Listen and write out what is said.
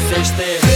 vocês este